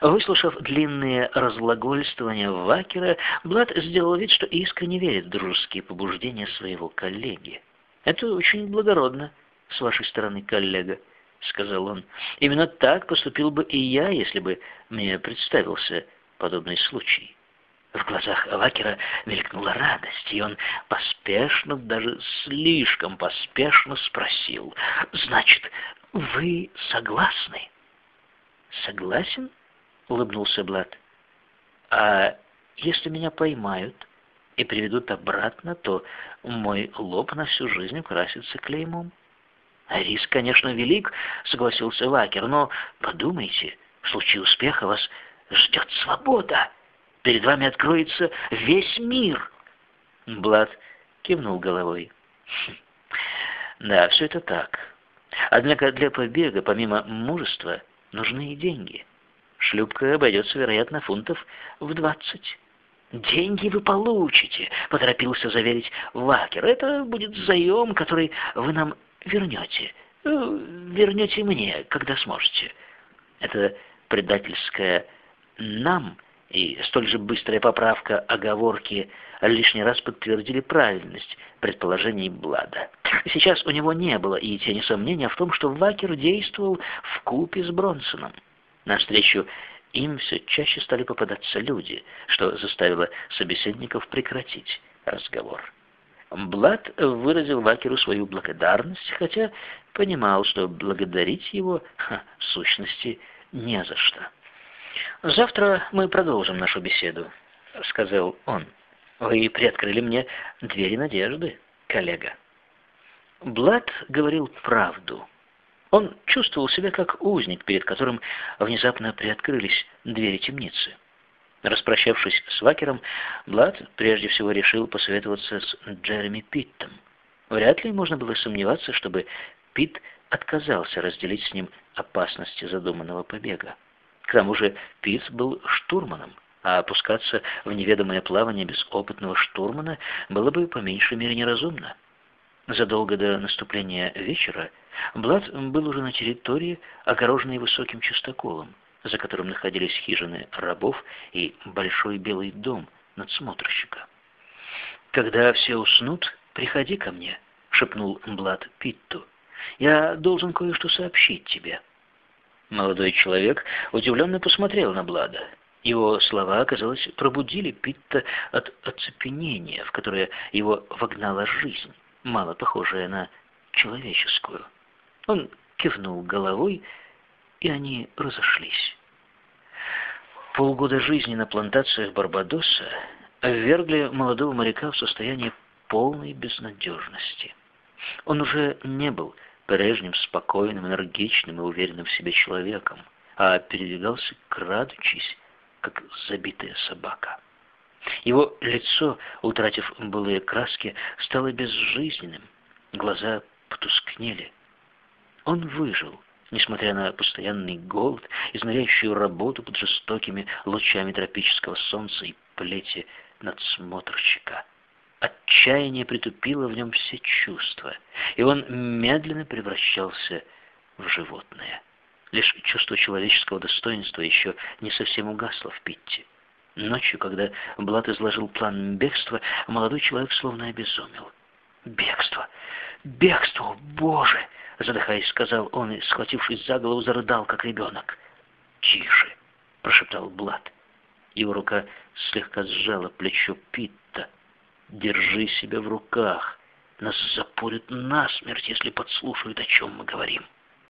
Выслушав длинные разглагольствования Вакера, Блад сделал вид, что искренне верит в дружеские побуждения своего коллеги. «Это очень благородно с вашей стороны, коллега», — сказал он. «Именно так поступил бы и я, если бы мне представился подобный случай». В глазах Вакера мелькнула радость, и он поспешно, даже слишком поспешно спросил. «Значит, вы согласны?» «Согласен?» — улыбнулся Блад. «А если меня поймают и приведут обратно, то мой лоб на всю жизнь украсится клеймом». «Риск, конечно, велик», — согласился Вакер, «но подумайте, в случае успеха вас ждет свобода». Перед вами откроется весь мир. Блад кивнул головой. «Хм, да, все это так. Однако для побега, помимо мужества, нужны и деньги. Шлюпка обойдется, вероятно, фунтов в двадцать. «Деньги вы получите», — поторопился заверить Вакер. «Это будет заем, который вы нам вернете. Ну, вернете мне, когда сможете». Это предательское «нам» и столь же быстрая поправка оговорки лишний раз подтвердили правильность предположений Блада. Сейчас у него не было и тени сомнения в том, что Вакер действовал в купе с Бронсоном. Навстречу им все чаще стали попадаться люди, что заставило собеседников прекратить разговор. Блад выразил Вакеру свою благодарность, хотя понимал, что благодарить его, ха, в сущности, не за что. «Завтра мы продолжим нашу беседу», — сказал он. «Вы приоткрыли мне двери надежды, коллега». Блад говорил правду. Он чувствовал себя как узник, перед которым внезапно приоткрылись двери темницы. Распрощавшись с Вакером, Блад прежде всего решил посоветоваться с Джереми Питтом. Вряд ли можно было сомневаться, чтобы Питт отказался разделить с ним опасности задуманного побега. К тому же Пиц был штурманом, а опускаться в неведомое плавание без опытного штурмана было бы по меньшей мере неразумно. Задолго до наступления вечера Блад был уже на территории, огороженной высоким частоколом, за которым находились хижины рабов и большой белый дом надсмотрщика. «Когда все уснут, приходи ко мне», — шепнул Блад Питту. «Я должен кое-что сообщить тебе». Молодой человек удивленно посмотрел на Блада. Его слова, казалось, пробудили Питта от оцепенения, в которое его вогнала жизнь, мало похожая на человеческую. Он кивнул головой, и они разошлись. Полгода жизни на плантациях Барбадоса ввергли молодого моряка в состояние полной безнадежности. Он уже не был прежним спокойным, энергичным и уверенным в себе человеком, а передвигался, крадучись, как забитая собака. Его лицо, утратив былые краски, стало безжизненным, глаза потускнели. Он выжил, несмотря на постоянный голод, изнуряющую работу под жестокими лучами тропического солнца и плети надсмотрщика. Отчаяние притупило в нем все чувства, и он медленно превращался в животное. Лишь чувство человеческого достоинства еще не совсем угасло в Питте. Ночью, когда Блад изложил план бегства, молодой человек словно обезумел. «Бегство! Бегство! Боже!» — задыхаясь, сказал он и, схватившись за голову, зарыдал, как ребенок. «Тише!» — прошептал Блад. Его рука слегка сжала плечо Питта. Держи себя в руках. Нас запорят насмерть, если подслушают, о чем мы говорим.